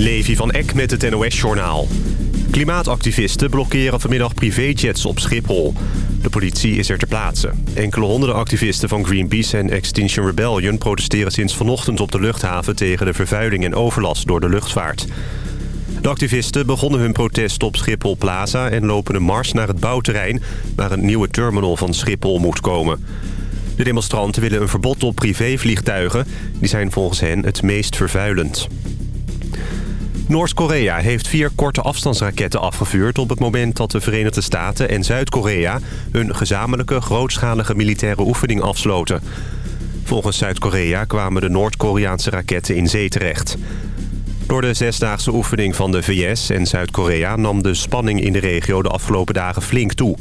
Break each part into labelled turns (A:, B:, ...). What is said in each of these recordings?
A: Levi van Eck met het NOS-journaal. Klimaatactivisten blokkeren vanmiddag privéjets op Schiphol. De politie is er ter plaatse. Enkele honderden activisten van Greenpeace en Extinction Rebellion... protesteren sinds vanochtend op de luchthaven... tegen de vervuiling en overlast door de luchtvaart. De activisten begonnen hun protest op Schiphol Plaza... en lopen een mars naar het bouwterrein... waar een nieuwe terminal van Schiphol moet komen. De demonstranten willen een verbod op privévliegtuigen. Die zijn volgens hen het meest vervuilend. Noord-Korea heeft vier korte afstandsraketten afgevuurd... op het moment dat de Verenigde Staten en Zuid-Korea... hun gezamenlijke grootschalige militaire oefening afsloten. Volgens Zuid-Korea kwamen de Noord-Koreaanse raketten in zee terecht. Door de zesdaagse oefening van de VS en Zuid-Korea... nam de spanning in de regio de afgelopen dagen flink toe.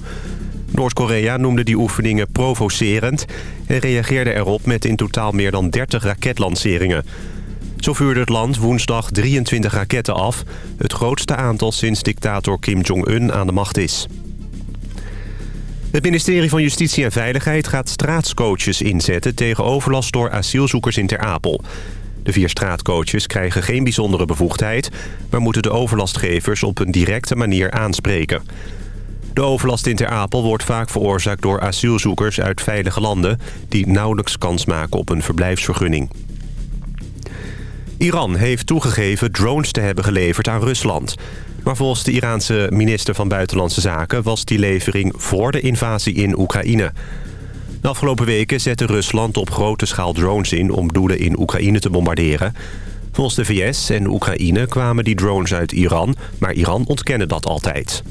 A: Noord-Korea noemde die oefeningen provocerend... en reageerde erop met in totaal meer dan 30 raketlanceringen... Zo vuurde het land woensdag 23 raketten af. Het grootste aantal sinds dictator Kim Jong-un aan de macht is. Het ministerie van Justitie en Veiligheid gaat straatscoaches inzetten... tegen overlast door asielzoekers in Ter Apel. De vier straatcoaches krijgen geen bijzondere bevoegdheid... maar moeten de overlastgevers op een directe manier aanspreken. De overlast in Ter Apel wordt vaak veroorzaakt door asielzoekers uit veilige landen... die nauwelijks kans maken op een verblijfsvergunning. Iran heeft toegegeven drones te hebben geleverd aan Rusland. Maar volgens de Iraanse minister van Buitenlandse Zaken... was die levering voor de invasie in Oekraïne. De afgelopen weken zette Rusland op grote schaal drones in... om doelen in Oekraïne te bombarderen. Volgens de VS en Oekraïne kwamen die drones uit Iran... maar Iran ontkende dat altijd.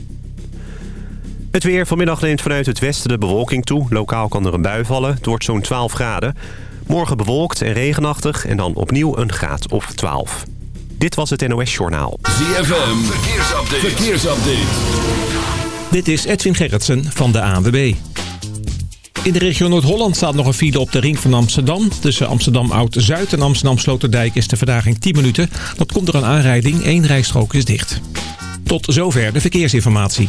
A: Het weer vanmiddag neemt vanuit het westen de bewolking toe. Lokaal kan er een bui vallen. Het wordt zo'n 12 graden. Morgen bewolkt en regenachtig en dan opnieuw een graad of 12. Dit was het NOS Journaal.
B: ZFM, verkeersupdate. verkeersupdate.
C: Dit is Edwin Gerritsen van de ANWB. In de regio Noord-Holland staat nog een file op de ring van Amsterdam. Tussen Amsterdam Oud-Zuid en Amsterdam Sloterdijk is de verdaging 10 minuten. Dat komt door een aanrijding, één rijstrook is dicht. Tot zover de verkeersinformatie.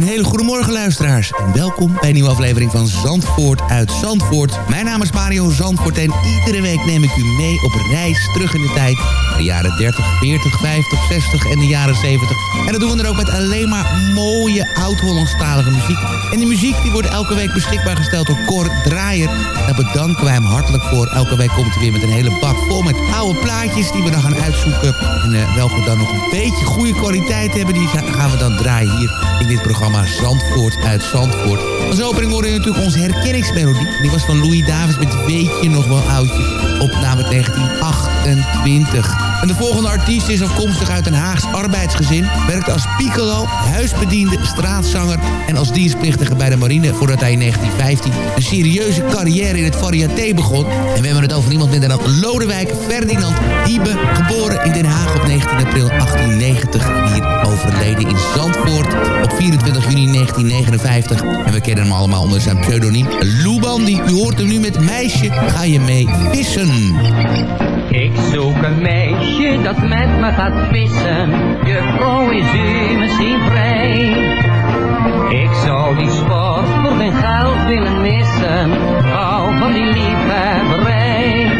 D: And hele goede morgen luisteraars en welkom bij een nieuwe aflevering van Zandvoort uit Zandvoort. Mijn naam is Mario Zandvoort en iedere week neem ik u mee op reis terug in de tijd. De jaren 30, 40, 50, 60 en de jaren 70. En dat doen we dan ook met alleen maar mooie oud-Hollandstalige muziek. En die muziek die wordt elke week beschikbaar gesteld door Cor Draaier. Daar bedanken wij hem hartelijk voor. Elke week komt hij weer met een hele bak vol met oude plaatjes die we dan gaan uitzoeken. En uh, welke dan nog een beetje goede kwaliteit hebben, die gaan we dan draaien hier in dit programma Zandvoort uit Zandvoort. Als opening hoorde je natuurlijk onze herkenningsmelodie. Die was van Louis Davis met Weet je nog wel oudje. Opname 1928. En de volgende artiest is afkomstig uit een Haags arbeidsgezin. Werkte als piccolo, huisbediende, straatzanger en als dienstplichtige bij de marine... voordat hij in 1915 een serieuze carrière in het variété begon. En we hebben het over niemand minder dan Lodewijk Ferdinand Diebe... geboren in Den Haag op 19 april 1890 en hier overleden in Zandvoort op 24 juni 1959. En we kennen hem allemaal onder zijn pseudoniem Lou Bandy. U hoort hem nu met Meisje, ga je mee vissen.
E: Ik zoek een meisje dat met me gaat vissen. Je vrouw is u misschien vrij. Ik zou die sport voor geen geld willen missen. Hou van die liefhebberij.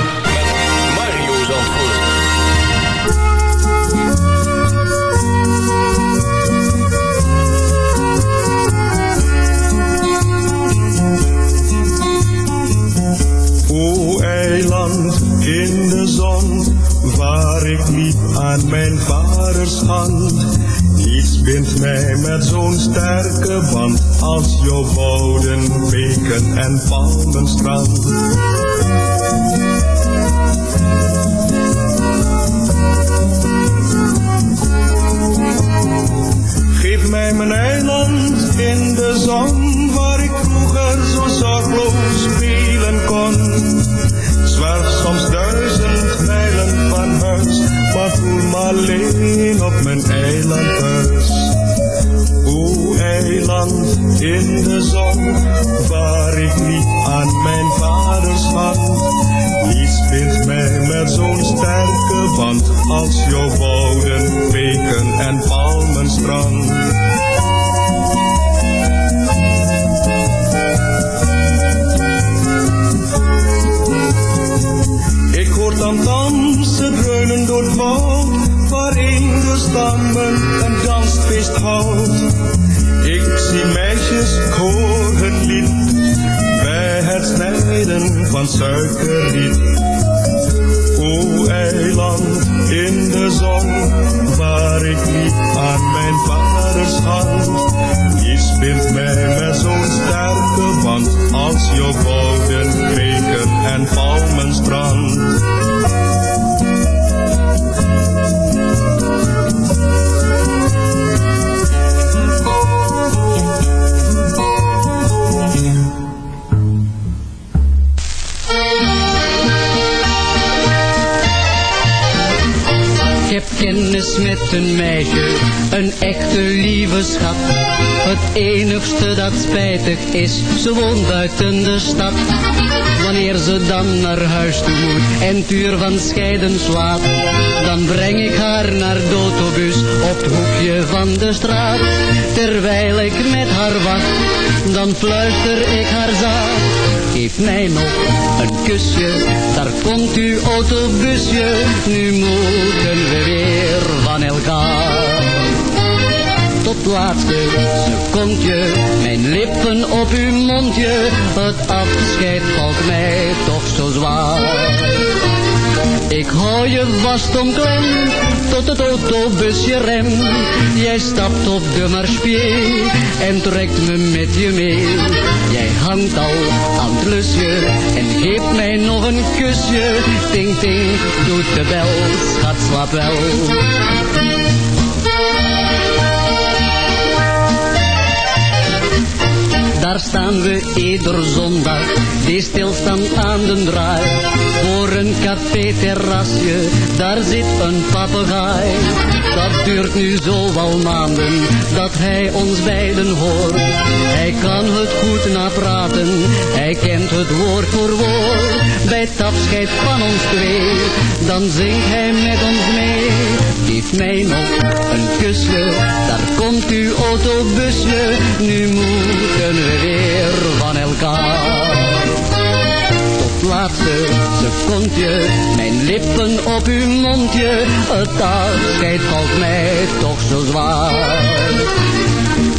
F: aan mijn vaders hand. Niets bindt mij met zo'n sterke band als jouw wouden, beken en palmenstrand.
G: Is, ze woont buiten de stad. Wanneer ze dan naar huis toe moet en het uur van scheiden slaat, dan breng ik haar naar de autobus op het hoekje van de straat. Terwijl ik met haar wacht, dan fluister ik haar zacht. Geef mij nog een kusje, daar komt uw autobusje, nu moeten we weer van elkaar. Laatste seconde mondje, mijn lippen op uw mondje. Het afscheid valt mij toch zo zwaar. Ik hou je vast klem tot het autobusje rem. Jij stapt op de marspier en trekt me met je mee. Jij hangt al aan het lusje en geeft mij nog een kusje. Ting ting, doet de bel, schat slaap wel. Daar staan we ieder zondag, die stilstaan aan de draai. Voor een café-terrasje, daar zit een papegaai. Dat duurt nu zo al maanden, dat hij ons beiden hoort. Hij kan het goed napraten, hij kent het woord voor woord. Bij het afscheid van ons twee, dan zingt hij met ons mee. Geef mij nog een kusje, daar komt uw autobusje. Nu moeten we weer van elkaar. Tot laatste secondje, mijn lippen op uw mondje. Het afscheid valt mij toch zo zwaar.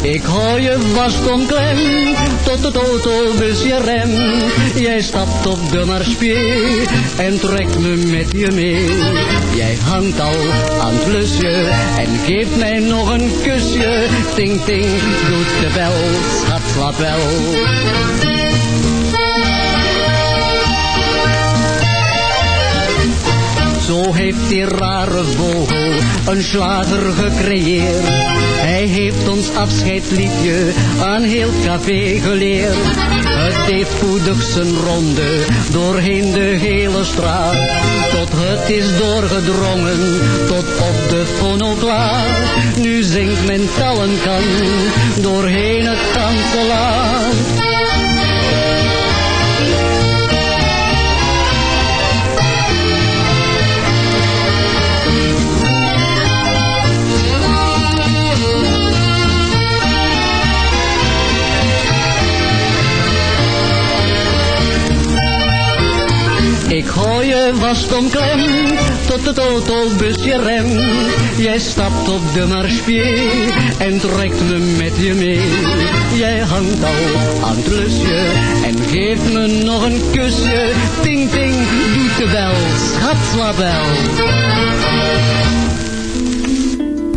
G: Ik hou je vast omklem, tot het autobusje rem. Jij stapt op de marspier en trekt me met je mee. Jij hangt al aan het lusje en geeft mij nog een kusje. Ting ting, doet de bel, schat slaap wel. Zo heeft die rare vogel een slager gecreëerd. Hij heeft ons afscheidsliedje aan heel café geleerd. Het deed spoedig zijn ronde doorheen de hele straat. Tot het is doorgedrongen tot op de fonoplaat. Nu zingt men tallenkan doorheen het ganse Ik hou je vast omklem, tot het autobusje rem. Jij stapt op de marspier en trekt me met je mee. Jij hangt al aan het lusje en geeft me nog een kusje. Ting ting, doet de bel, schat wel.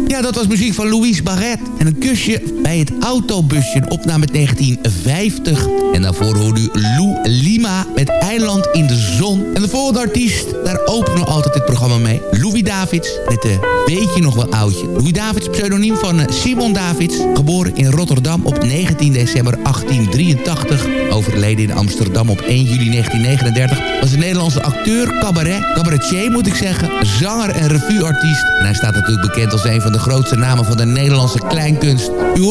D: Ja, dat was muziek van Louise Barret. En een kusje bij het autobusje. Een opname 1950. En daarvoor hoorde u Lou Lima met Eiland in de Zon. En de volgende artiest, daar openen we altijd dit programma mee. Louis Davids, met een beetje nog wel oudje. Louis Davids, pseudoniem van eh, Simon Davids. Geboren in Rotterdam op 19 december 1883. Overleden in Amsterdam op 1 juli 1939. Was een Nederlandse acteur, cabaret, cabaretier moet ik zeggen. Zanger en revueartiest. En hij staat natuurlijk bekend als een van de grootste namen van de Nederlandse kleinkunst.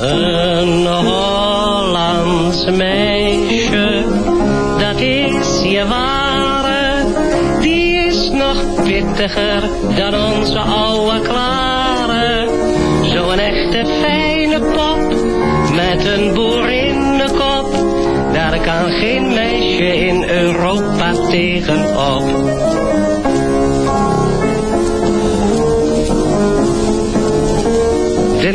H: Een Hollands meisje, dat is je ware, die is nog pittiger dan onze oude klare. Zo'n echte fijne pop, met een boerinnenkop, daar kan geen meisje in Europa tegenop.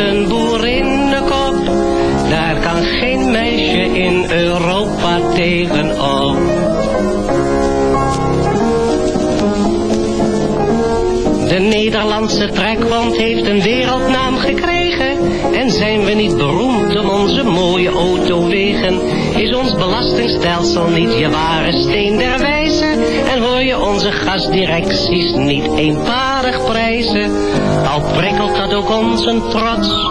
H: een boerinnenkop. Daar kan geen meisje in Europa tegenop. De Nederlandse trekband heeft een wereldnaam gekregen. En zijn we niet beroemd om onze mooie autowegen? Is ons belastingstelsel niet je ware steen der wijze? En hoor je onze gasdirecties niet eenparig prijzen? Al prikkelt dat ook ons een trots.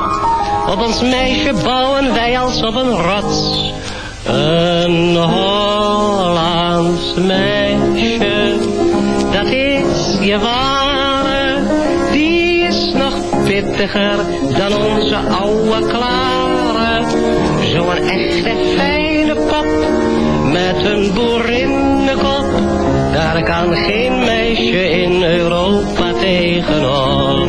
H: Op ons meisje bouwen wij als op een rots. Een Hollands meisje, dat is je ware. Dan onze oude klare. Zo'n echte fijne pop, met een boerinnenkop. Daar kan geen meisje in Europa tegenop.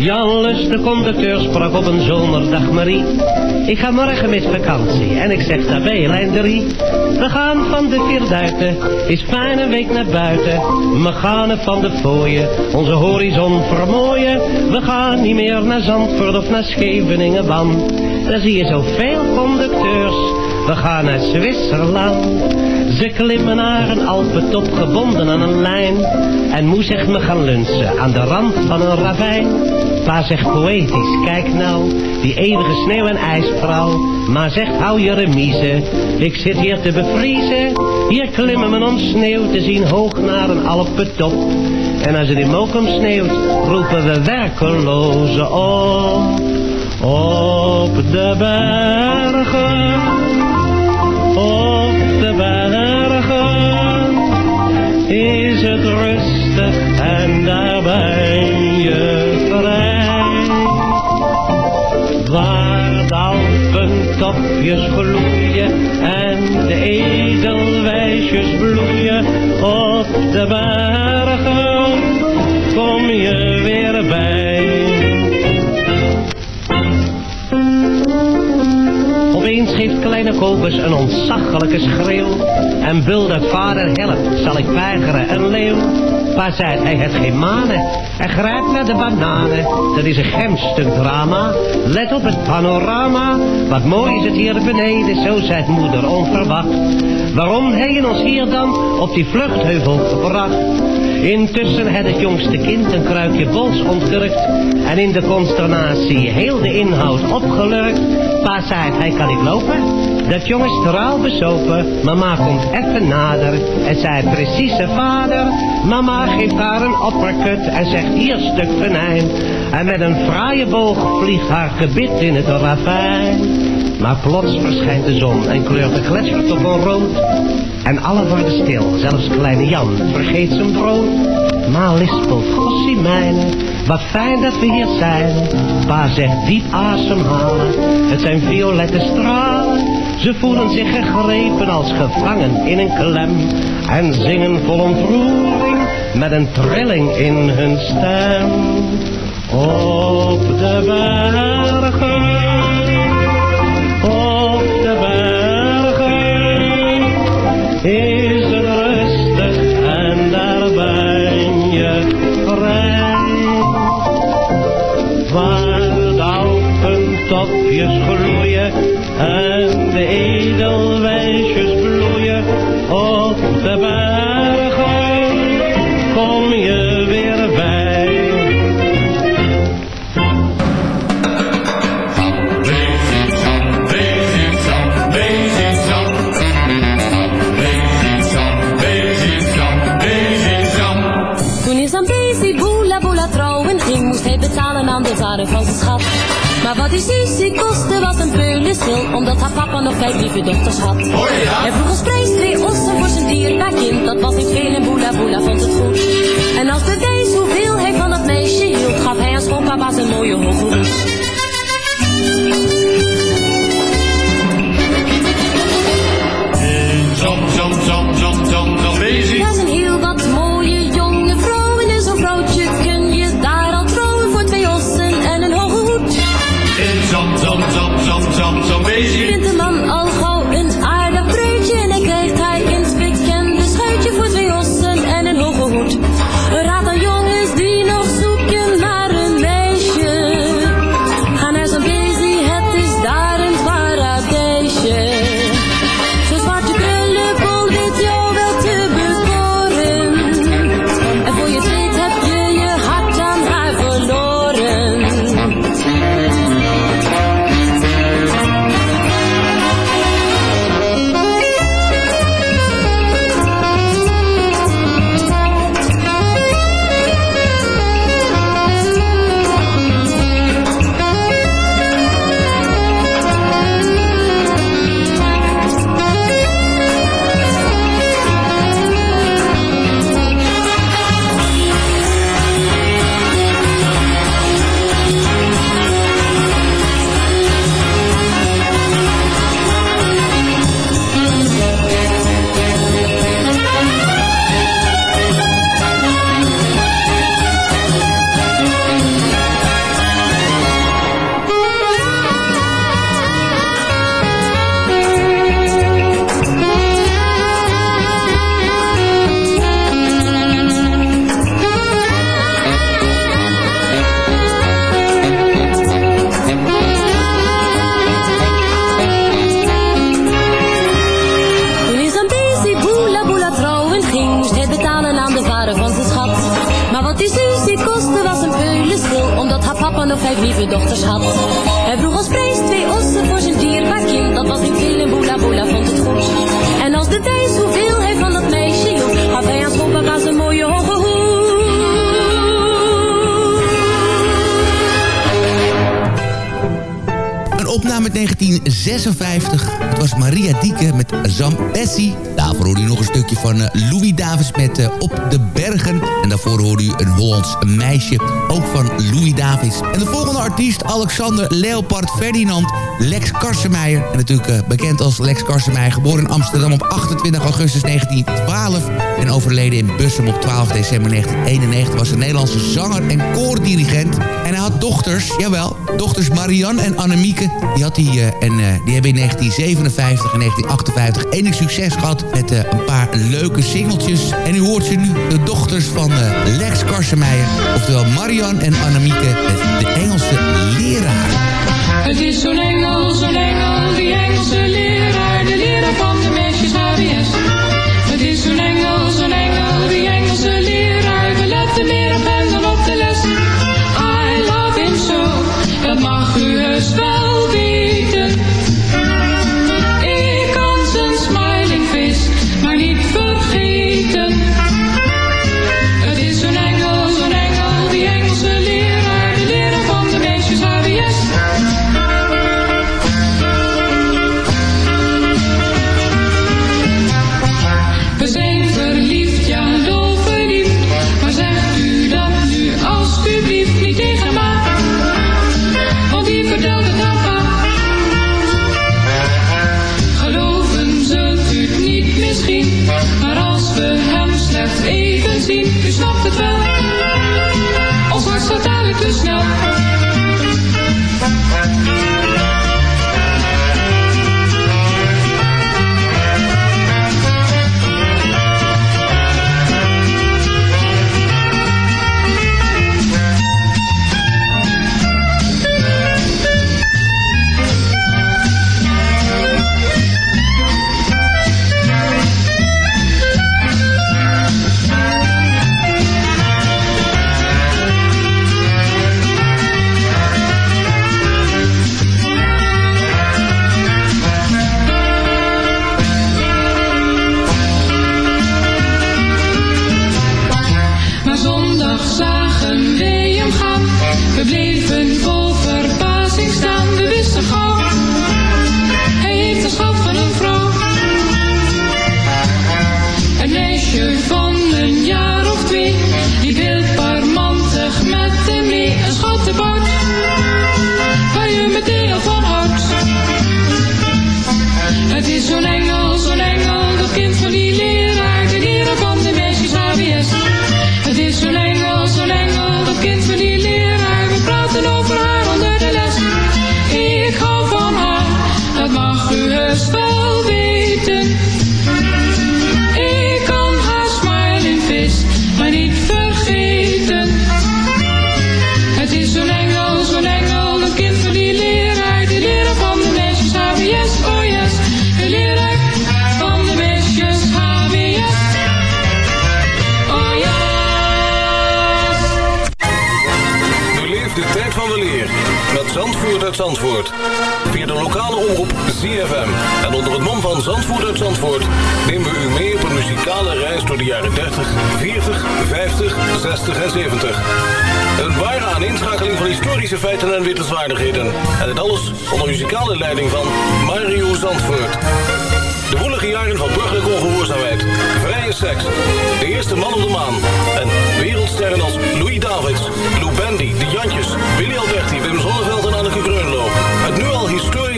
H: Jan Lus, de conducteur, sprak op een zomerdag Marie. Ik ga morgen met vakantie en ik zeg daarbij lijn 3. We gaan van de Vierduiten, is fijne week naar buiten. We gaan van de fooien, onze horizon vermooien. We gaan niet meer naar Zandvoort of naar Scheveningen, want daar zie je zoveel conducteurs. We gaan naar Zwitserland. Ze klimmen naar een Alpentop gebonden aan een lijn. En moe zegt me gaan lunchen aan de rand van een ravijn. Pa zegt poëtisch, kijk nou, die eeuwige sneeuw en ijsvrouw. Ma zegt hou je remise, ik zit hier te bevriezen. Hier klimmen we om sneeuw te zien hoog naar een Alpentop. En als het in Mokum sneeuwt, roepen we werkelozen op. Op de bergen, het rustig en daar je vrij. Waar de alpentopjes gloeien en de edelwijsjes bloeien op de bergen, kom je weer bij. Geeft kleine Kobus een ontzaglijke schreeuw. En buldert vader help, zal ik weigeren een leeuw. Pa zei hij heeft geen manen. Hij grijpt naar de bananen. Dat is een gemstuk drama. Let op het panorama. Wat mooi is het hier beneden, zo zei moeder onverwacht. Waarom hebben ons hier dan op die vluchtheuvel gebracht? Intussen had het jongste kind een kruikje bols ontkurkt en in de consternatie heel de inhoud opgelurkt. Pa zei hij kan niet lopen, dat jong is trouw besopen. Mama komt even nader en zei precies zijn vader. Mama geeft haar een uppercut en zegt hier stuk venijn. En met een fraaie boog vliegt haar gebit in het ravijn. Maar plots verschijnt de zon en kleurt de gletsjertop al rood. En alle worden stil, zelfs kleine Jan vergeet zijn brood. Ma lispelt, gossie mijne, wat fijn dat we hier zijn. Pa zegt diep ademhalen, het zijn violette stralen. Ze voelen zich gegrepen als gevangen in een klem. En zingen vol ontroering met een trilling in hun stem. Op de bergen, op de bergen gloeien en de edelwijsjes bloeien op de bergen,
I: omdat haar papa nog vijf lieve dochters had. Oh. En vroeg als prijs twee ossen voor zijn dierbaar kind, dat was niet veel en boela boela vond het goed. En als de deze hoeveel hij van het meisje hield, gaf hij aan schoonpapa zijn mooie hoge.
D: Alexander Leopard Ferdinand Lex Karsemeijer. En natuurlijk eh, bekend als Lex Karsemeijer, geboren in Amsterdam op 28 augustus 1912... en overleden in Bussum op 12 december 1991... was een Nederlandse zanger en koordirigent. En hij had dochters, jawel, dochters Marianne en Annemieke. Die, had die, eh, en, eh, die hebben in 1957 en 1958 enig succes gehad... met een paar leuke singeltjes. En u hoort ze nu, de dochters van Lex Karsemeijer... oftewel Marianne en Annemieke, de Engelse
J: het is zo'n engel, zo'n engel, die engelse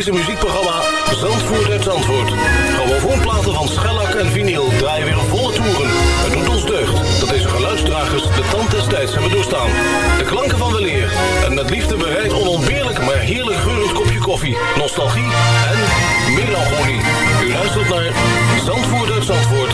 J: Deze muziekprogramma Zandvoer uit Zandvoort. voorplaten van schellak en vinyl draaien weer volle toeren. Het doet ons deugd dat deze geluidsdragers de tand des tijds hebben doorstaan. De klanken van weleer en met liefde bereid onontbeerlijk maar heerlijk geurend kopje koffie, nostalgie en melancholie. U luistert naar Zandvoer uit Zandvoort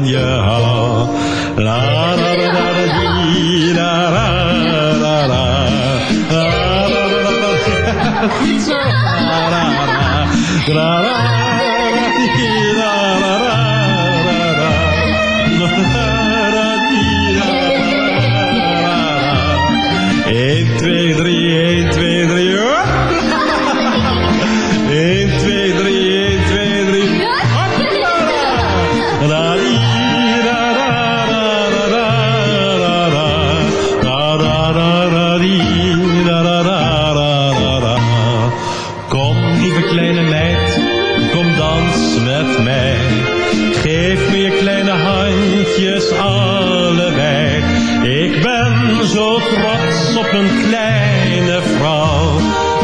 K: Yeah. schatjes allebei. Ik ben zo trots op een kleine vrouw.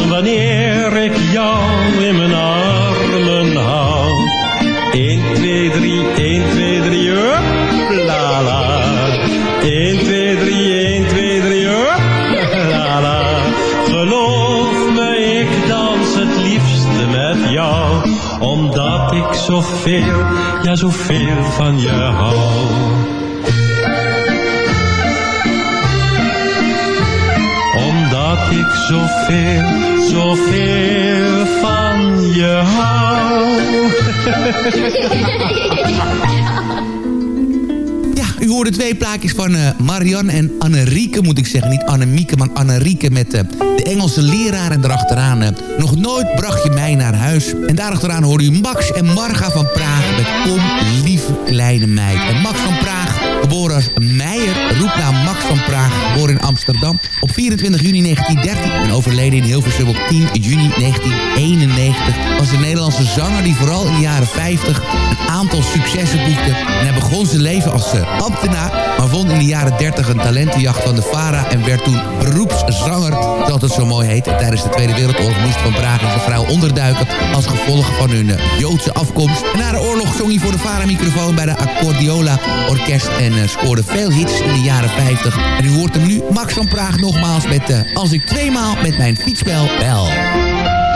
K: Wanneer ik jou in mijn armen hou. 1, 2, 3, 1, 2, 3, up, la la. 1, 2, 3, 1, 2, 3, up, la la. Geloof me, ik dans het liefste met jou. Omdat ik zoveel ja zoveel van je hou. Omdat ik zoveel, zoveel van je hou.
D: Ja, U hoorde twee plaatjes van uh, Marianne en Annerieke, moet ik zeggen. Niet Annemieke, maar Anne Rieke met de. Engelse leraar. En daarachteraan uh, Nog nooit bracht je mij naar huis. En daarachteraan hoorde u Max en Marga van Praag met Kom, lieve kleine meid. En Max van Praag, geboren als Meijer, roept naar Max van Praag, in Amsterdam. Op 24 juni 1913 en overleden in Hilversum op 10 juni 1991. Was een Nederlandse zanger die vooral in de jaren 50 een aantal successen boekte. En hij begon zijn leven als ambtenaar, maar vond in de jaren 30 een talentenjacht van de VARA en werd toen beroepszanger, zoals het zo mooi heet. En tijdens de Tweede Wereldoorlog moest Van Praag en zijn vrouw onderduiken als gevolg van hun Joodse afkomst. Na de oorlog zong hij voor de VARA-microfoon bij de Accordiola Orkest en uh, scoorde veel hits in de jaren 50. En u hoort hem nu, Max van Praag, nogmaals met uh, Als ik tweemaal met mijn fietsbel bel.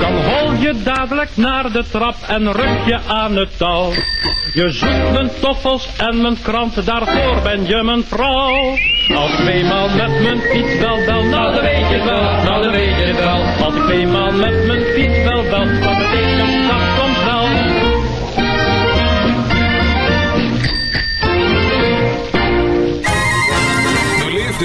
L: Dan hol je dadelijk naar de trap en ruk je aan het touw. Je zoekt mijn toffels en mijn krant, daarvoor ben je mijn vrouw. Als ik tweemaal met mijn fietsbel bel, nou dan weet je wel, nou dan weet je het wel. Als ik tweemaal met mijn fietsbel bel, dan betekent dat komt wel.
M: De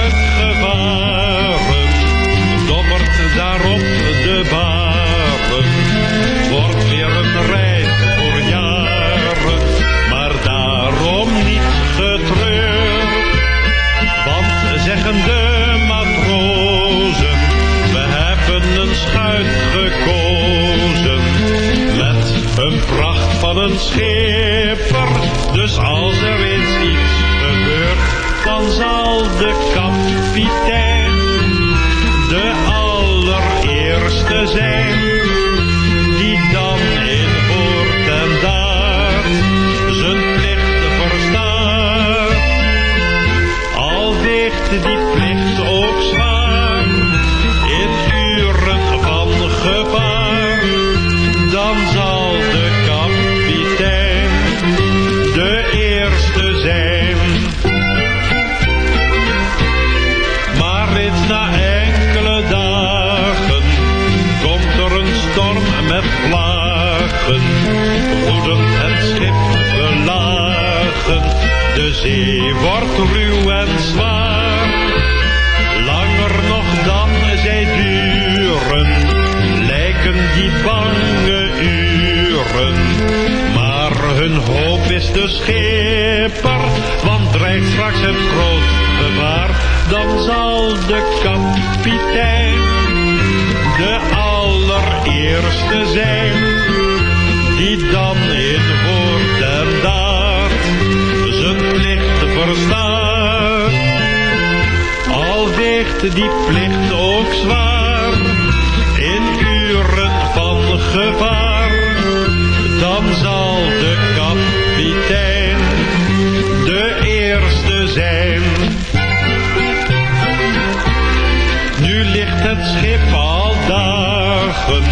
K: ligt het schip al dagen,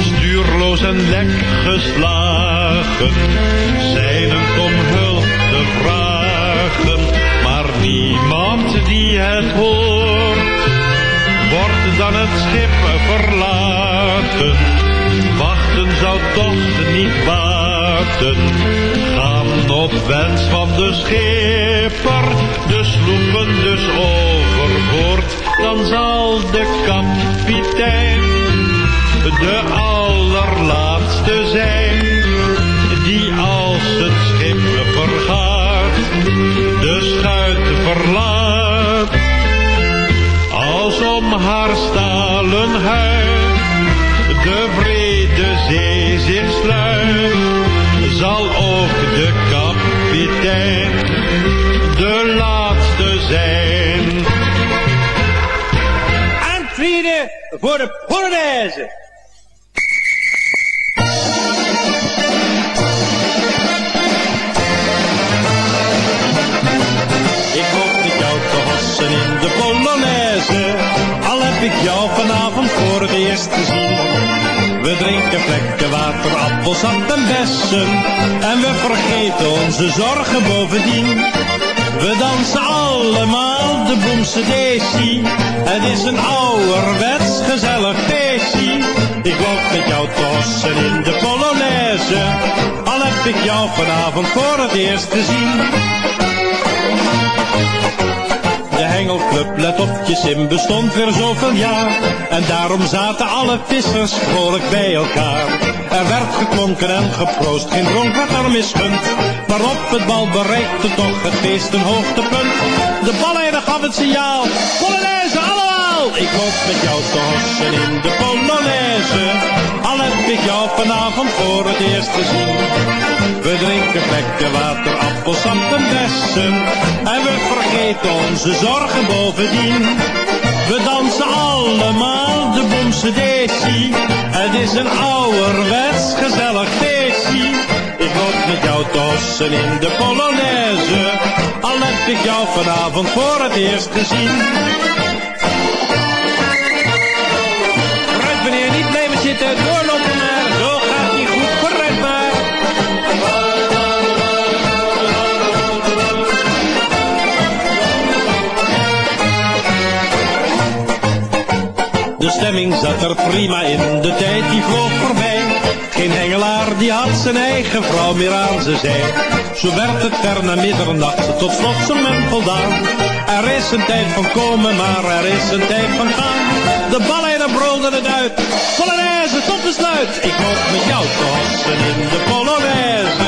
K: stuurloos en lek geslagen, zijnend om hulp te vragen, maar niemand die het hoort, wordt dan het schip verlaten. Wachten zou toch niet baten, gaan op wens van de schipper, de sloepen dus overboord, dan zal de kapitein de allerlaatste zijn, die als het schip vergaat, de schuit verlaat. Als om haar stalen huid de vrede zee zich sluit, zal ook de kapitein Ik hoop met jou te hossen in de Polonaise. Al heb ik jou vanavond voor het eerst gezien. We drinken vlekken water, appelsap en bessen. En we vergeten onze zorgen bovendien. We dansen allemaal de boemse desi. Het is een ouderwets gezellig feestje. Ik loop met jou te hossen in de Polonaise. Al heb ik jou vanavond voor het eerst gezien. Hengelclub, let op je sim, bestond weer zoveel jaar. En daarom zaten alle vissers vrolijk bij elkaar. Er werd geklonken en geproost, geen dronk werd er misgund. Maar op het bal bereikte toch het feest een hoogtepunt. De balleider gaf het signaal, allemaal! Ik loop met jou te in de Polonaise. Al heb ik jou vanavond voor het eerst gezien. We drinken vlekken water, appelsap en bessen. En we vergeten onze zorgen bovendien. We dansen allemaal de boemse desi. Het is een ouderwets gezellig feestje. Ik loop met jou te hossen in de Polonaise. Al heb ik jou vanavond voor het eerst gezien. Stemming zat er prima in, de tijd die vloog voorbij. Geen hengelaar die had zijn eigen vrouw meer aan zijn zij. Zo werd het ver na middernacht, tot slot zijn men voldaan. Er is een tijd van komen, maar er is een tijd van gaan. De balleider brulde het uit, Polonaise tot besluit. Ik loop met jou te in de Polonaise.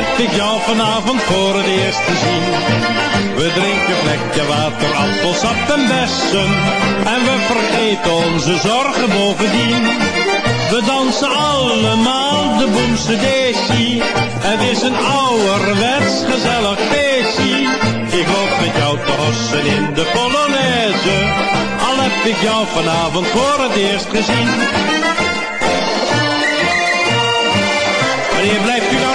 K: Heb ik jou vanavond voor het eerst gezien. We drinken vlekken water, appelsap en bessen. En we vergeten onze zorgen bovendien.
N: We dansen allemaal de boemse desi. Het is een ouderwets gezellig feestje. Ik loop met jou te hossen in de Polonaise. Al heb ik jou vanavond voor het eerst gezien. Wanneer blijft u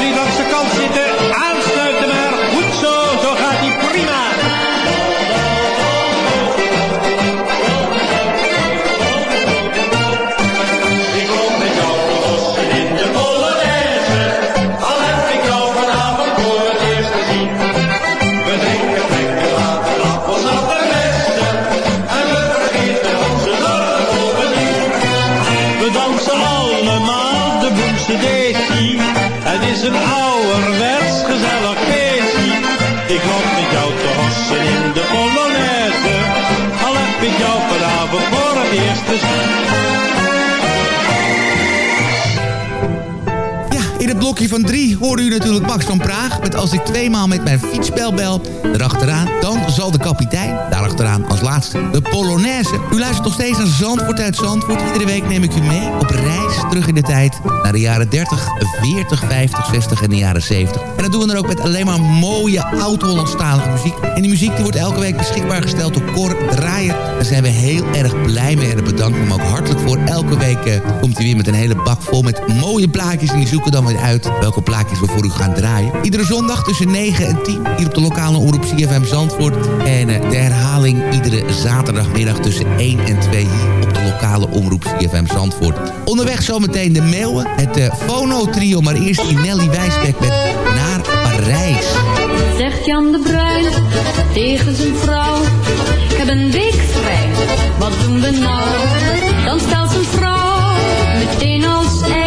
D: Blokje van drie hoorde u natuurlijk Max van Praag... met Als ik tweemaal met mijn fietsbel bel. Daarachteraan, dan zal de kapitein. Daarachteraan als laatste de Polonaise. U luistert nog steeds naar Zandvoort uit Zandvoort. Iedere week neem ik u mee op reis terug in de tijd... de jaren 30, 40, 50, 60 en de jaren 70. En dat doen we dan ook met alleen maar mooie oud-Hollandstalige muziek. En die muziek die wordt elke week beschikbaar gesteld door Cor Draaier. Daar zijn we heel erg blij mee en bedanken we hem ook hartelijk voor. Elke week eh, komt hij weer met een hele bak vol met mooie plaatjes... en die zoeken dan weer uit welke plaatjes we voor u gaan draaien. Iedere zondag tussen 9 en 10 hier op de lokale omroep CFM Zandvoort. En eh, de herhaling iedere zaterdagmiddag tussen 1 en 2 hier lokale omroep CFM Zandvoort. Onderweg zometeen de meeuwen, het uh, Fono-trio, maar eerst die Nelly Wijsbeck met Naar Parijs.
O: Zegt Jan de Bruin tegen zijn vrouw. Ik heb een week vrij, wat doen we nou? Dan stelt zijn vrouw meteen als.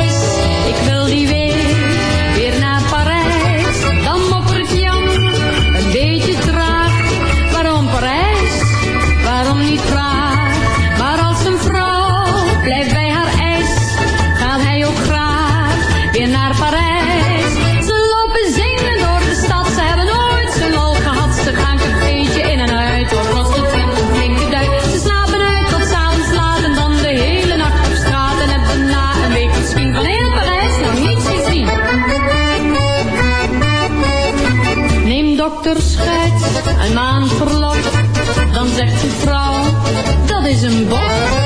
O: Een maand verlof, dan zegt de vrouw, dat is een bot.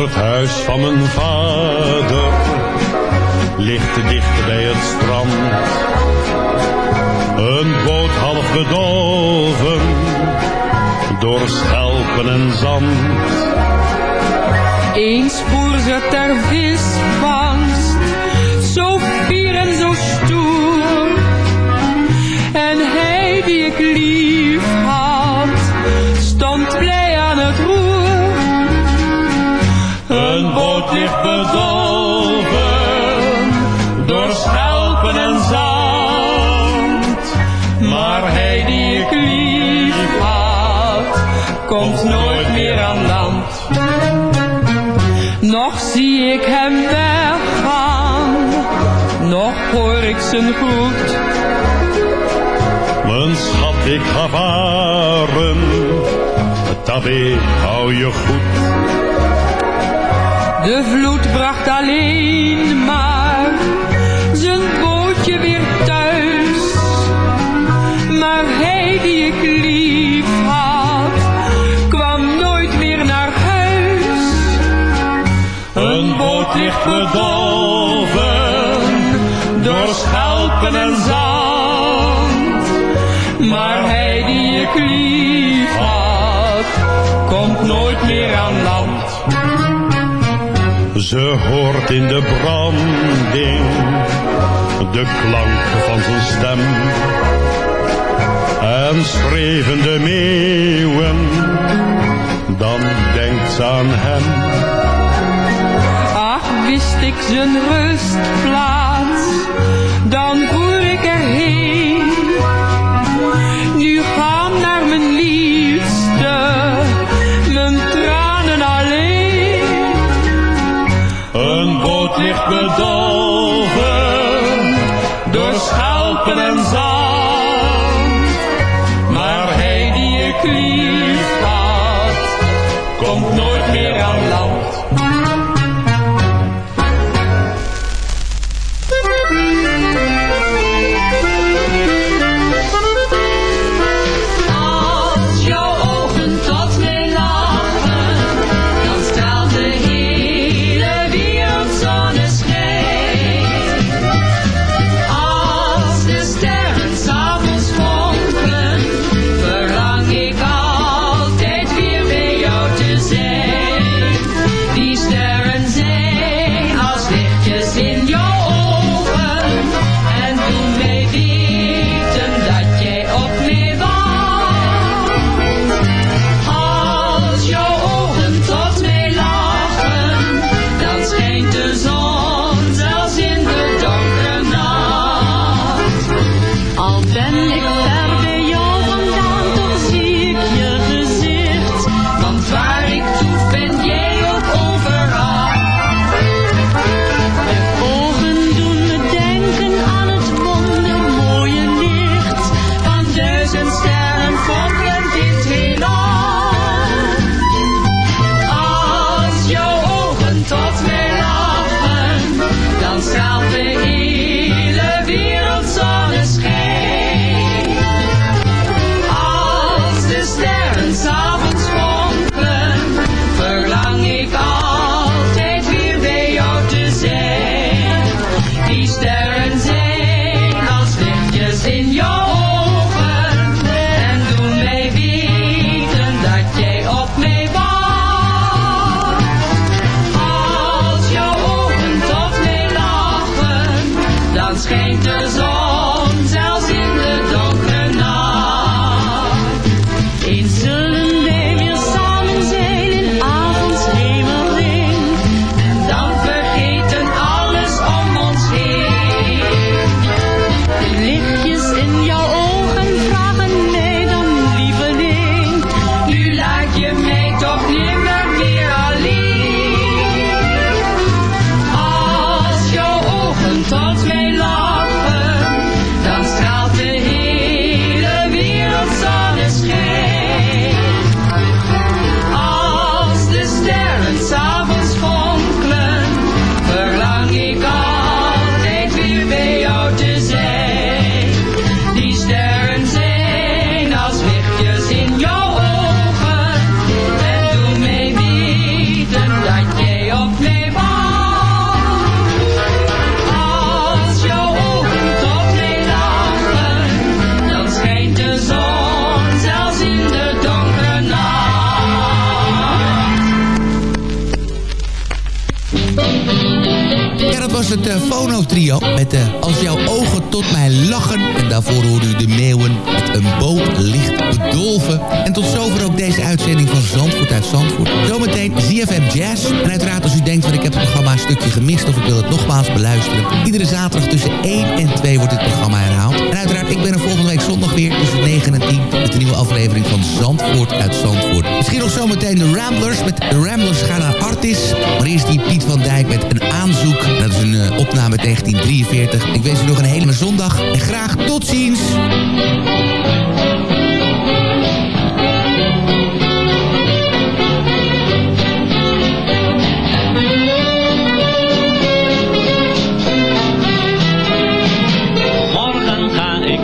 K: Voor het huis van mijn vader ligt dicht bij het strand. Een boot half bedolven door schelpen en zand.
J: Eens voer ze ter visvangst,
K: Ligt bedolven door schelpen en zand.
J: Maar hij die ik lief had, komt nooit meer aan land. Nog zie ik hem weggaan, nog hoor ik zijn groet.
K: Mijn schat, ik ga varen, tabé, hou je goed.
J: De vloed bracht alleen maar zijn bootje weer thuis. Maar hij die ik lief had, kwam nooit meer naar huis.
K: Een boot ligt Ze hoort in de branding de klank van zijn stem. En schreven de meeuwen, dan denkt ze aan hem.
J: Ach, wist ik zijn rustplaats, dan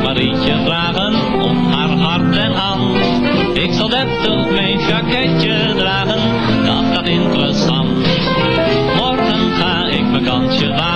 L: Marietje dragen om haar hart en hand. Ik zal deftig mijn jaketje dragen, dat gaat interessant. Morgen ga ik mijn kantje wagen.